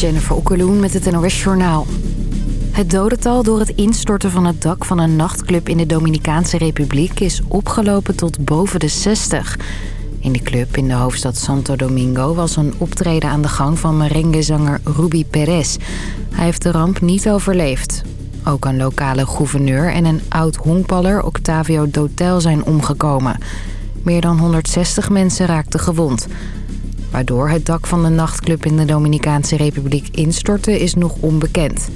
Jennifer Okkeloen met het NOS Journaal. Het dodental door het instorten van het dak van een nachtclub in de Dominicaanse Republiek... is opgelopen tot boven de 60. In de club in de hoofdstad Santo Domingo was een optreden aan de gang van merenguezanger Ruby Perez. Hij heeft de ramp niet overleefd. Ook een lokale gouverneur en een oud-honkballer Octavio Dotel zijn omgekomen. Meer dan 160 mensen raakten gewond... Waardoor het dak van de nachtclub in de Dominicaanse Republiek instortte is nog onbekend.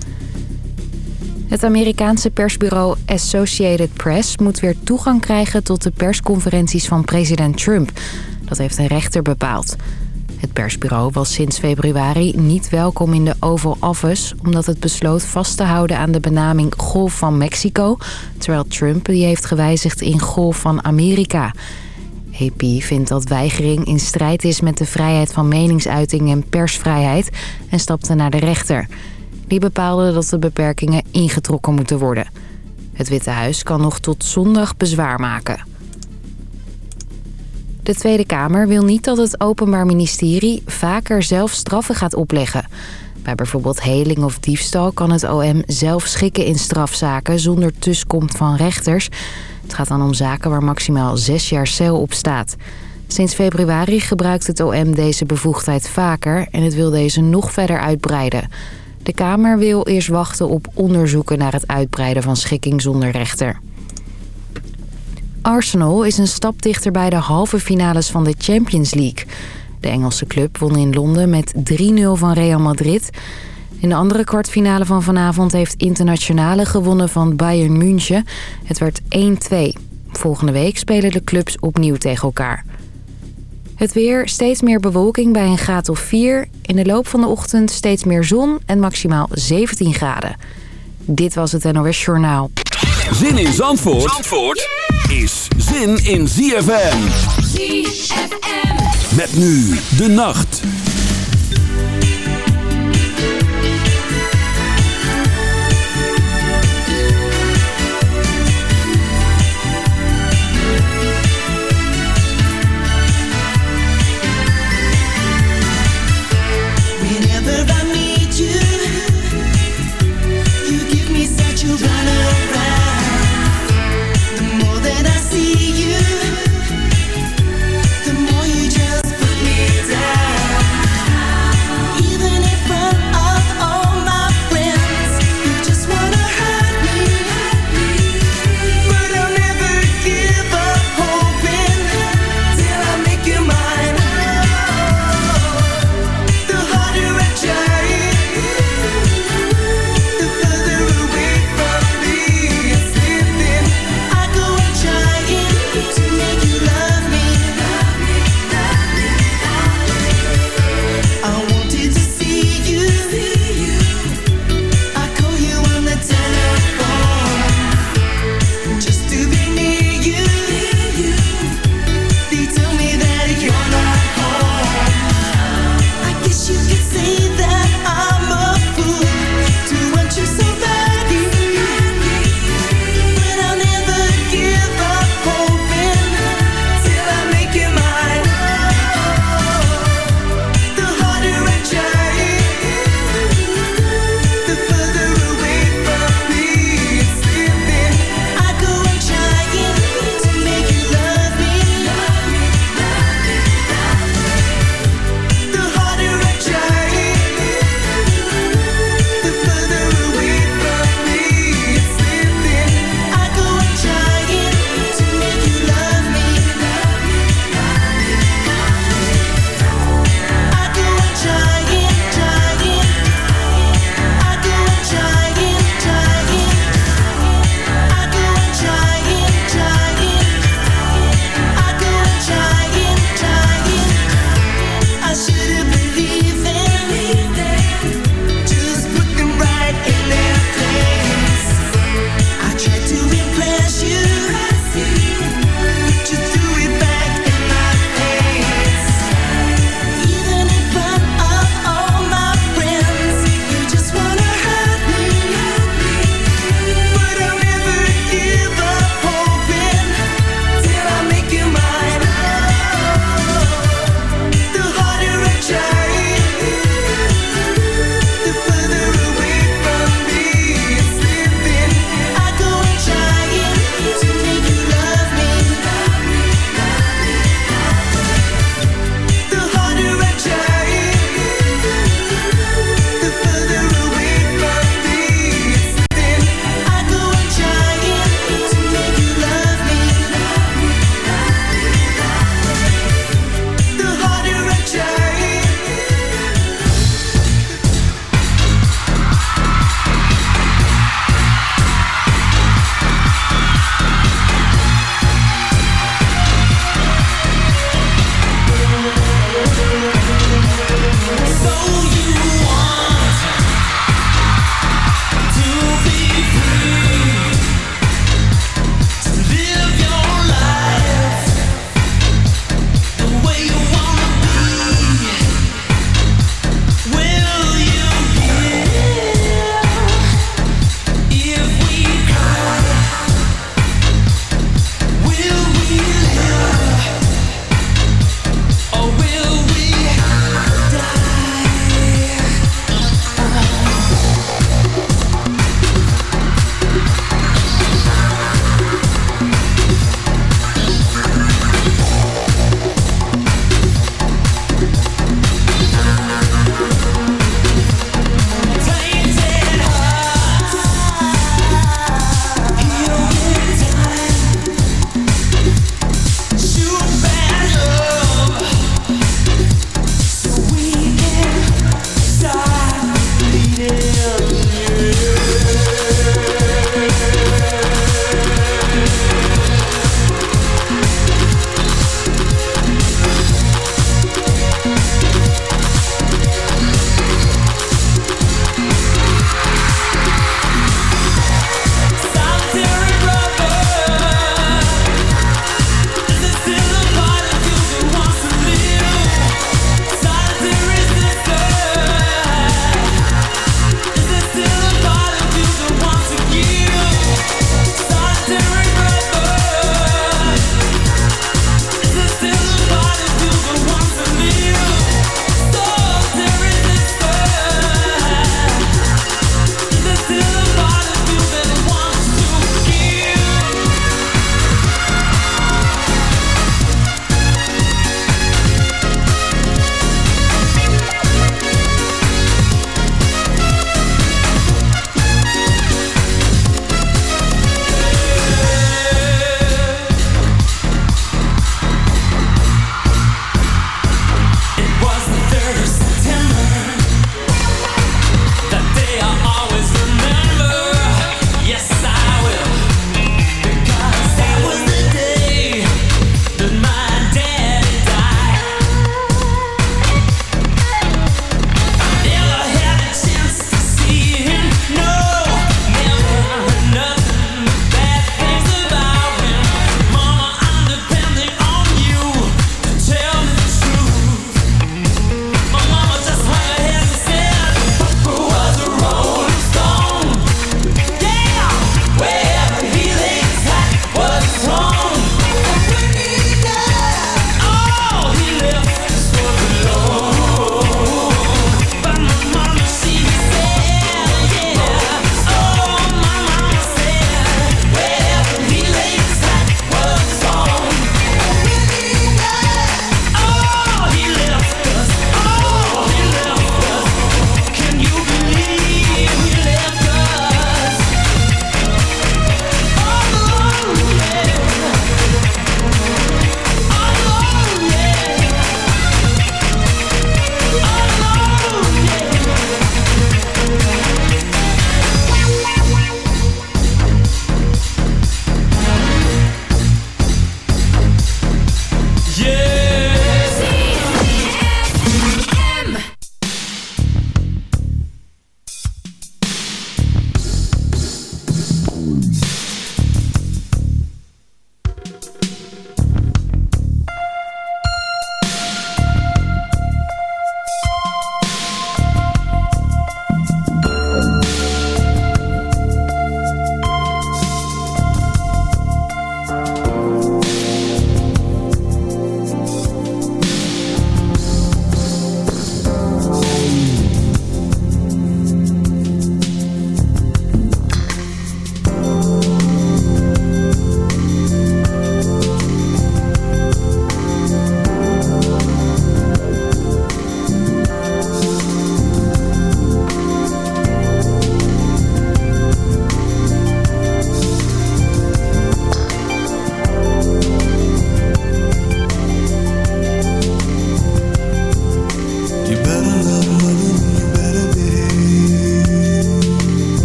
Het Amerikaanse persbureau Associated Press moet weer toegang krijgen tot de persconferenties van president Trump. Dat heeft een rechter bepaald. Het persbureau was sinds februari niet welkom in de Oval Office... omdat het besloot vast te houden aan de benaming Golf van Mexico... terwijl Trump die heeft gewijzigd in Golf van Amerika... AP vindt dat weigering in strijd is met de vrijheid van meningsuiting en persvrijheid en stapte naar de rechter. Die bepaalde dat de beperkingen ingetrokken moeten worden. Het Witte Huis kan nog tot zondag bezwaar maken. De Tweede Kamer wil niet dat het Openbaar Ministerie vaker zelf straffen gaat opleggen. Bij bijvoorbeeld heling of diefstal kan het OM zelf schikken in strafzaken zonder tussenkomst van rechters... Het gaat dan om zaken waar maximaal zes jaar cel op staat. Sinds februari gebruikt het OM deze bevoegdheid vaker en het wil deze nog verder uitbreiden. De Kamer wil eerst wachten op onderzoeken naar het uitbreiden van schikking zonder rechter. Arsenal is een stap dichter bij de halve finales van de Champions League. De Engelse club won in Londen met 3-0 van Real Madrid... In de andere kwartfinale van vanavond heeft Internationale gewonnen van Bayern München. Het werd 1-2. Volgende week spelen de clubs opnieuw tegen elkaar. Het weer, steeds meer bewolking bij een graad of 4. In de loop van de ochtend steeds meer zon en maximaal 17 graden. Dit was het NOS Journaal. Zin in Zandvoort, Zandvoort is zin in ZFM. ZFM. Met nu de nacht.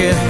get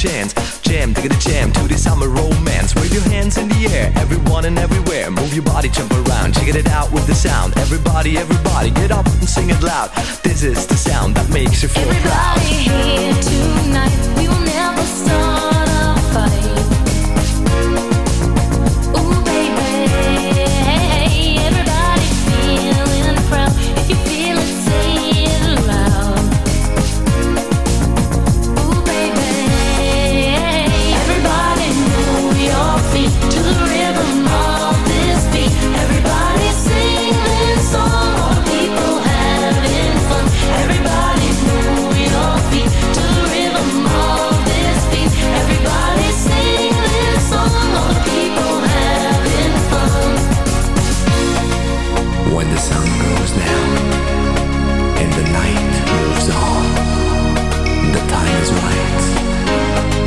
chance. Jam, take a jam to the summer romance. Wave your hands in the air, everyone and everywhere. Move your body, jump around, check it out with the sound. Everybody, everybody, get up and sing it loud. This is the sound that makes you feel everybody proud. Everybody here tonight, we will never start a fight.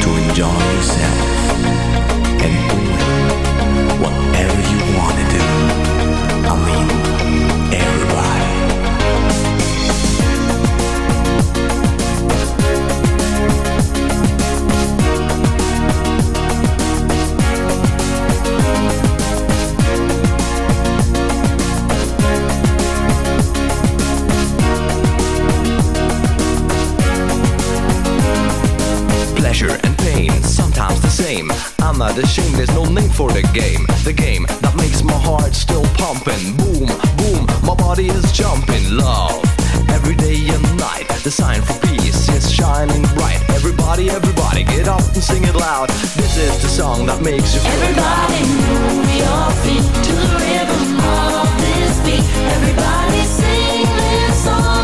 to enjoy yourself and doing whatever you want to do. I mean, pleasure and pain, sometimes the same. I'm not ashamed, there's no name for the game. The game that makes my heart still pumping. Boom, boom, my body is jumping. Love, every day and night, the sign for peace is shining bright. Everybody, everybody, get up and sing it loud. This is the song that makes you feel Everybody move your feet to the rhythm of this beat. Everybody sing this song.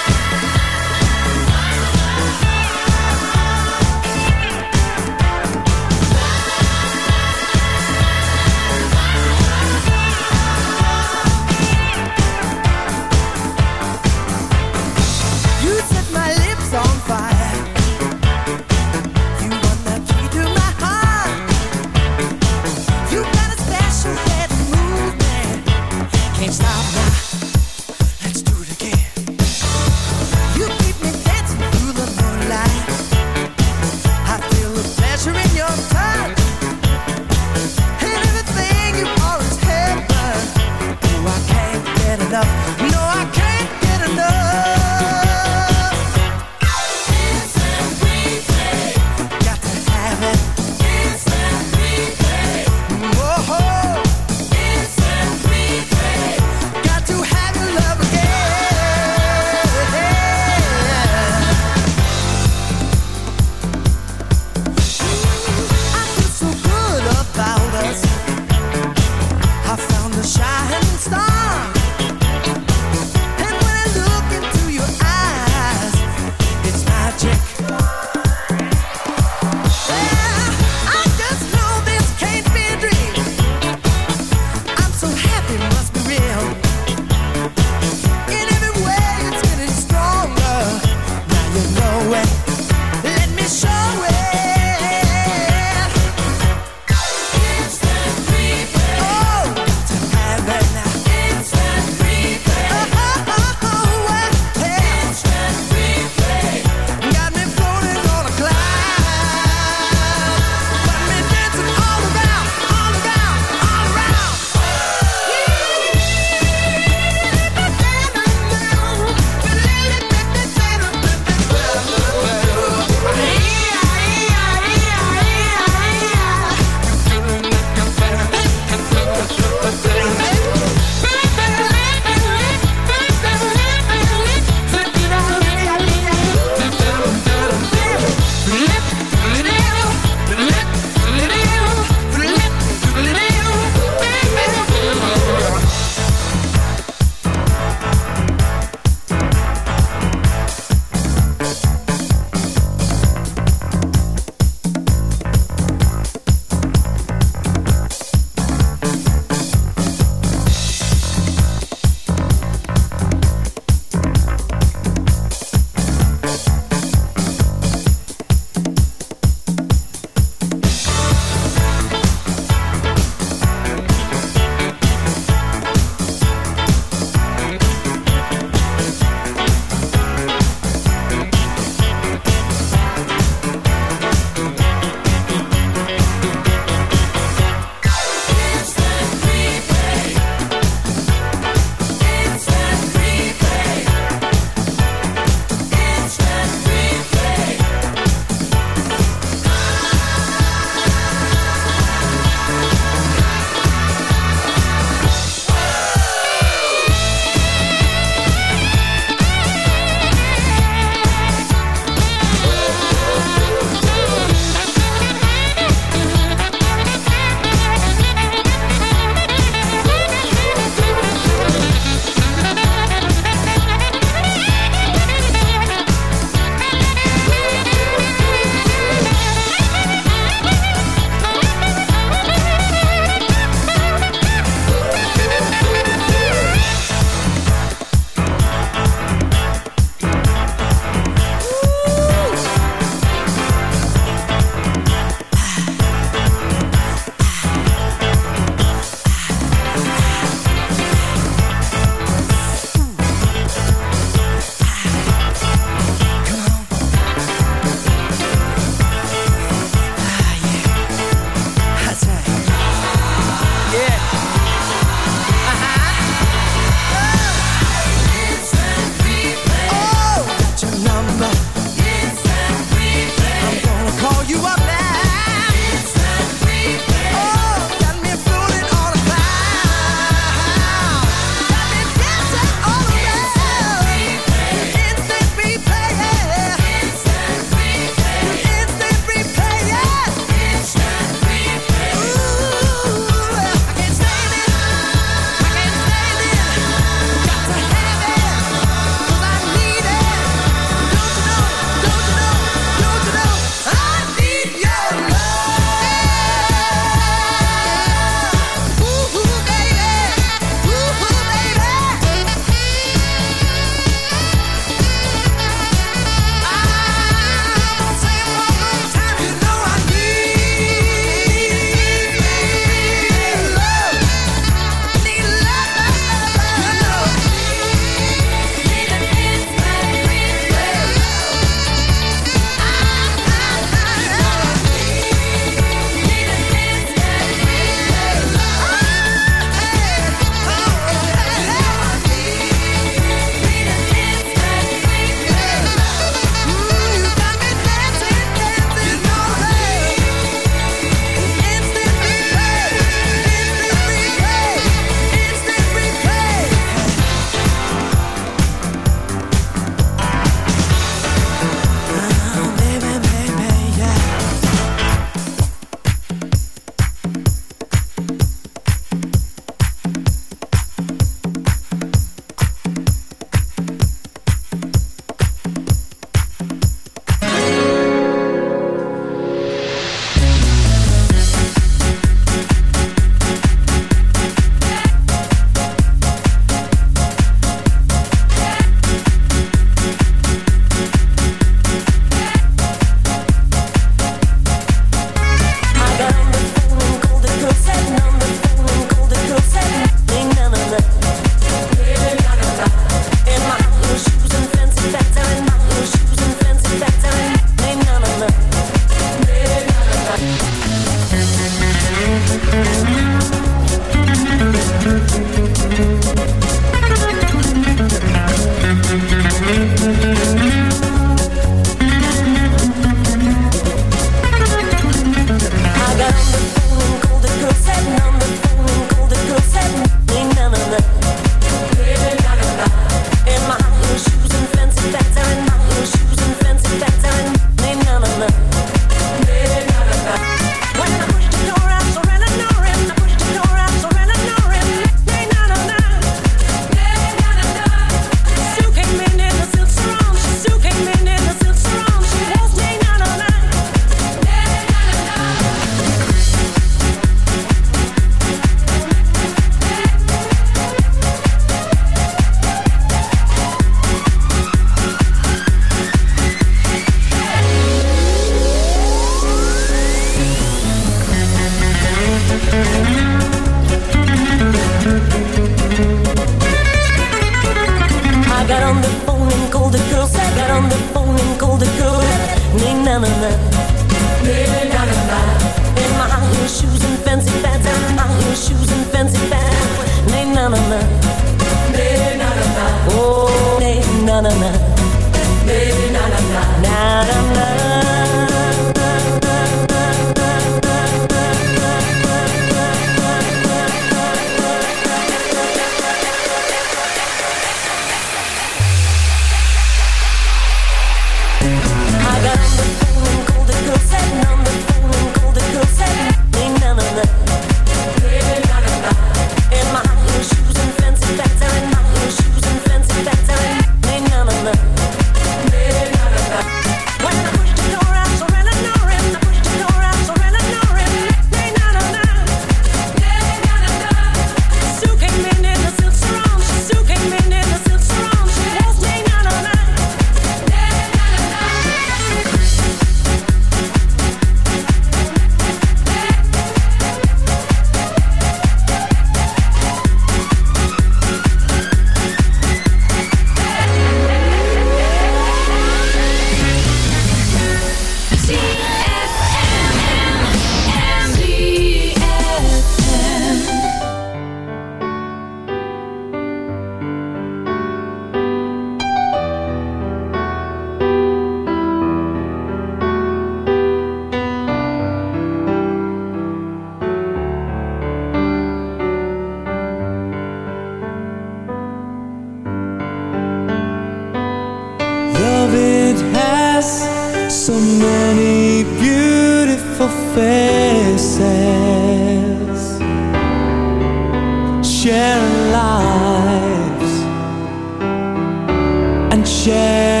share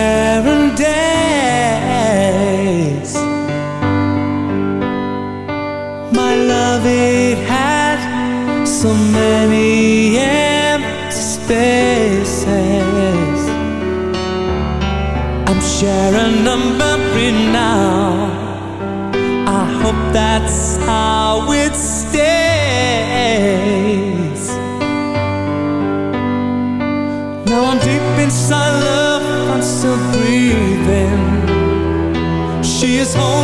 this home.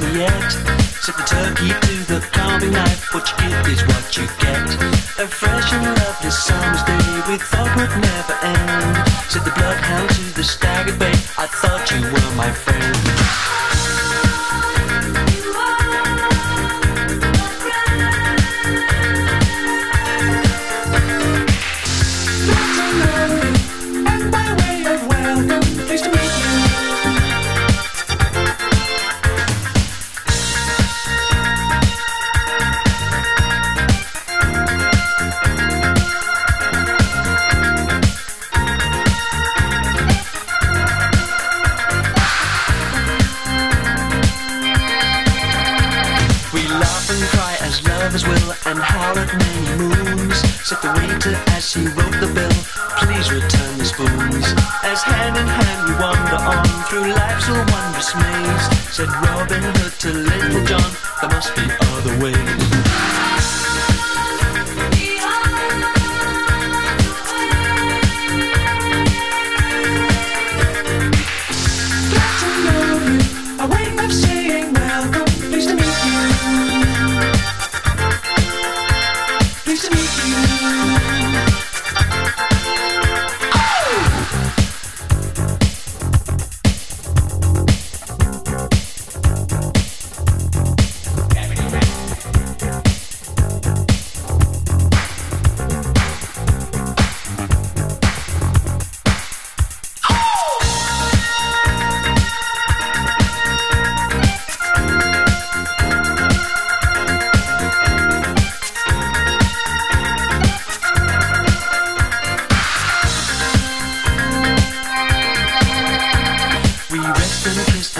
Me yet. Set the turkey to the carving knife. What you give is what you get. A fresh and lovely summer's day we thought would never end. Set the bloodhound to the staggered bay. I thought you were my friend.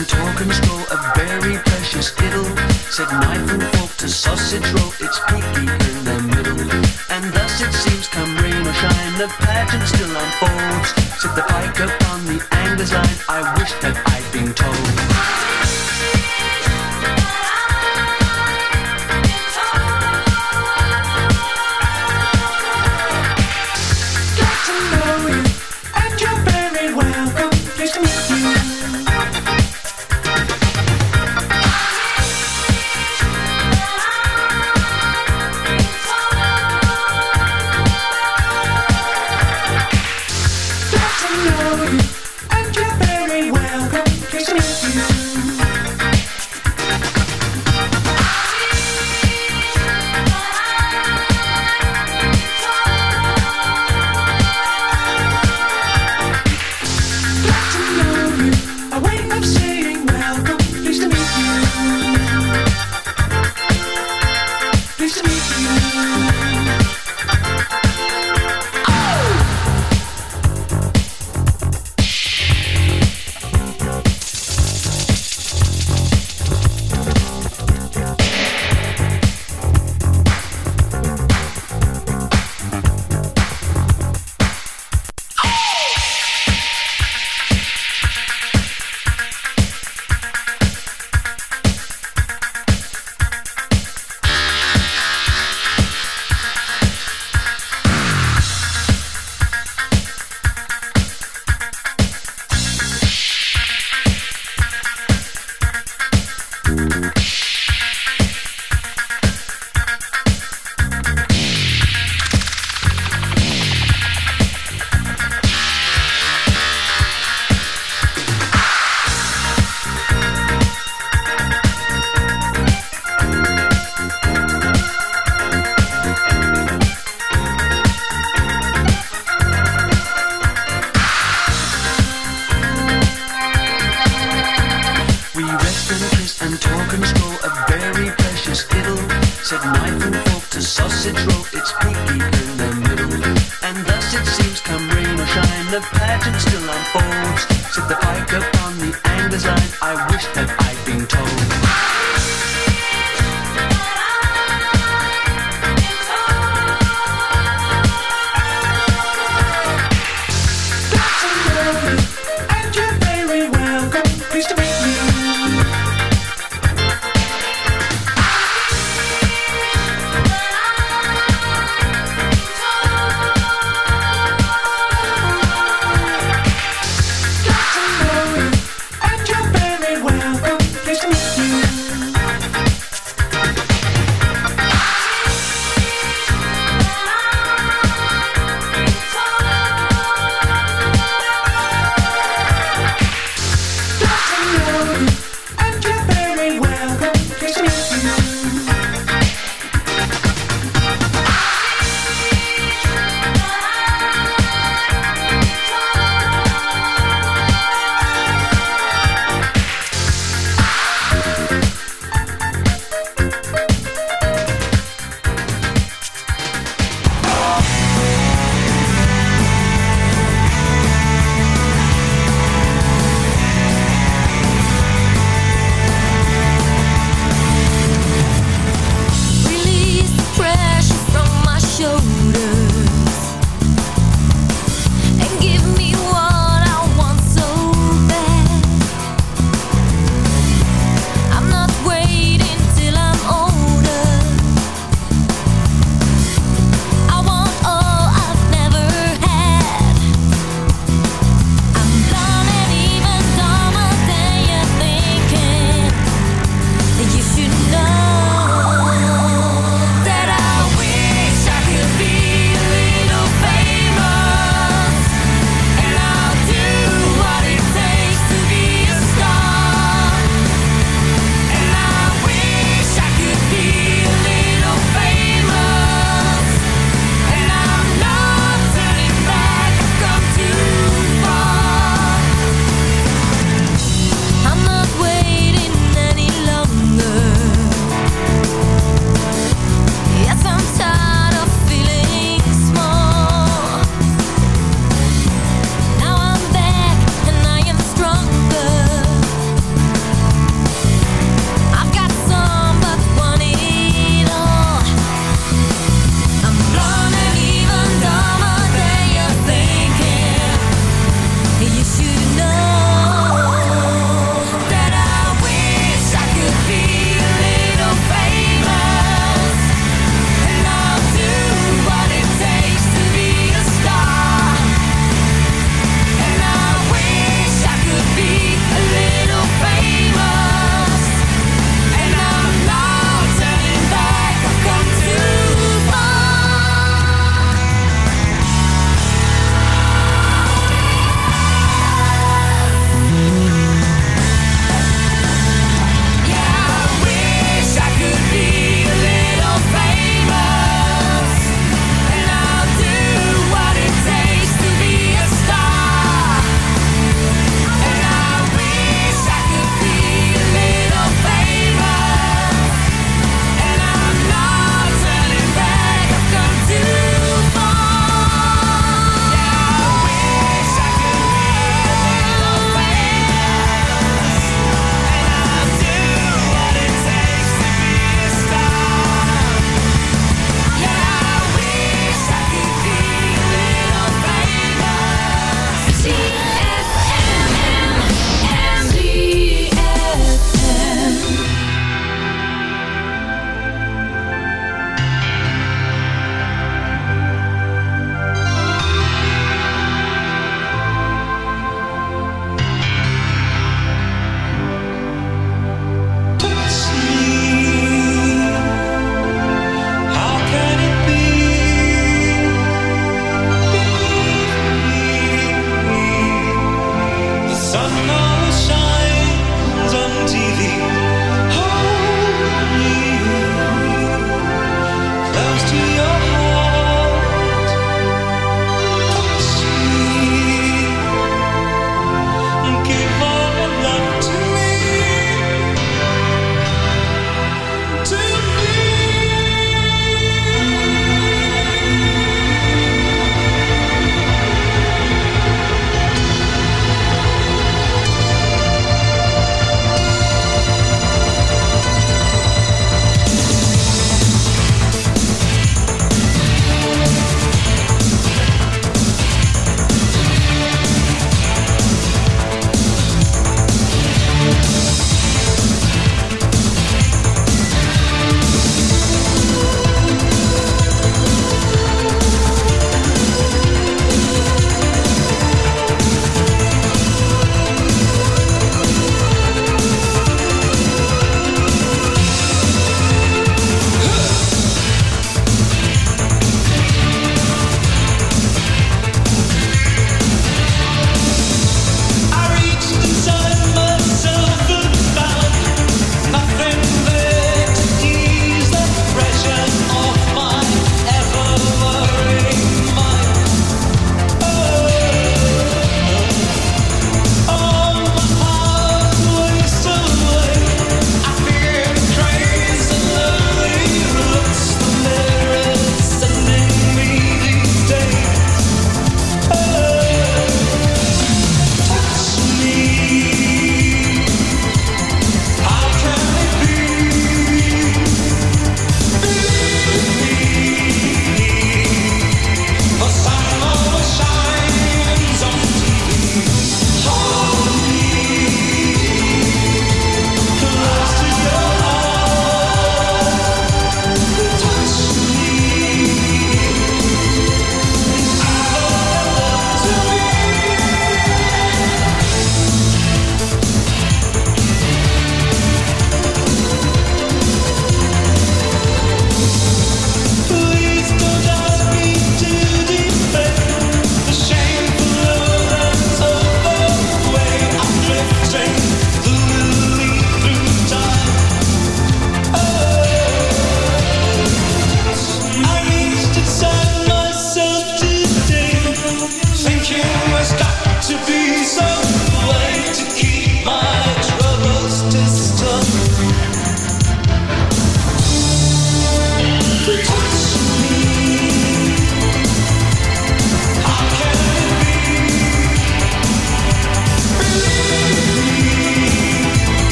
and torn control a very precious idyll. Said knife and fork to sausage roll, it's cookie in the middle. And thus it seems, come rain or shine, the pageant still unfolds. Said the pike upon the angler's line, I wish that I'd been told.